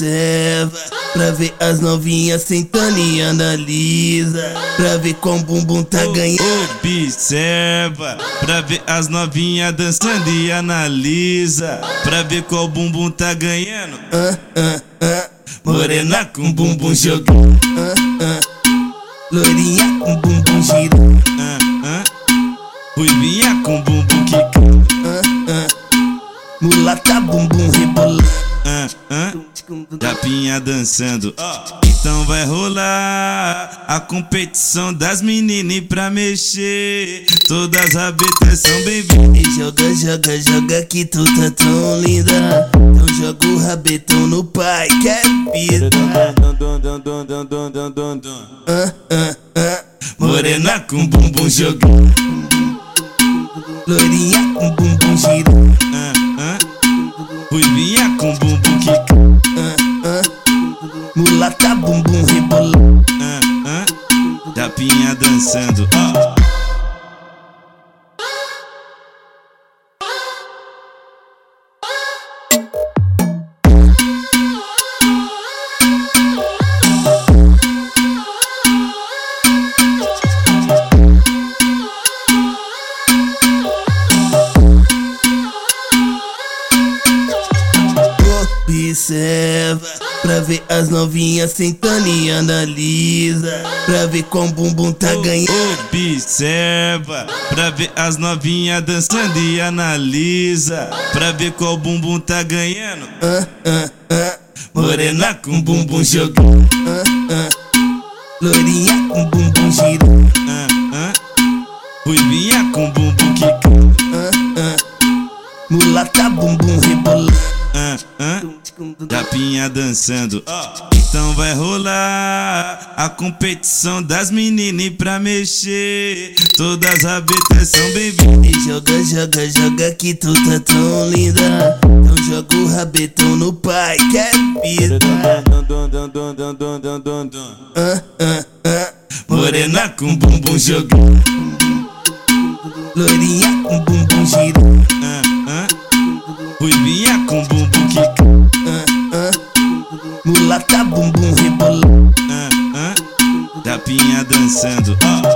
Observa pra ver as novinhas sentando e analisa pra ver o bumbum tá ganhando. Observa pra ver as novinhas dançando e analisa pra ver qual bumbum tá ganhando. Ah, ah, ah. Morena com bumbum jogando. Loirinha com bumbum girando. Ruivinha com bumbum quicando. Mulata bumbum rebolando. Japinha dançando. Oh. Então vai rolar a competição das meninas pra mexer. Todas as betas são baby. E joga, joga, joga que tu tá tão linda. Então joga o rabetão no pai, que é vida. Ah, ah, ah. Morena com bumbum jogando. Loirinha com bumbum girando. Mulata bumbum rebolando. Ah, ah. Japinha dançando. ó. Observa pra ver as novinhas sentando e analisa pra ver como o bumbum tá ganhando. Observa pra ver as novinhas dançando e analisa pra ver qual bumbum tá ganhando. Ah, ah, ah. Morena com bumbum jogando. Loirinha com bumbum girando. Ruivinha com bumbum quicando. Mulata bumbum rebolando. Japinha dançando. Oh. Então vai rolar a competição das meninas pra mexer. Todas rabetas são baby. E joga, joga, joga que tu tá tão linda. Então joga o rabetão no pai, que é Morena com bumbum jogando. Lourinha com bumbum girando. Uh, uh. Ruivinha dançando. ó.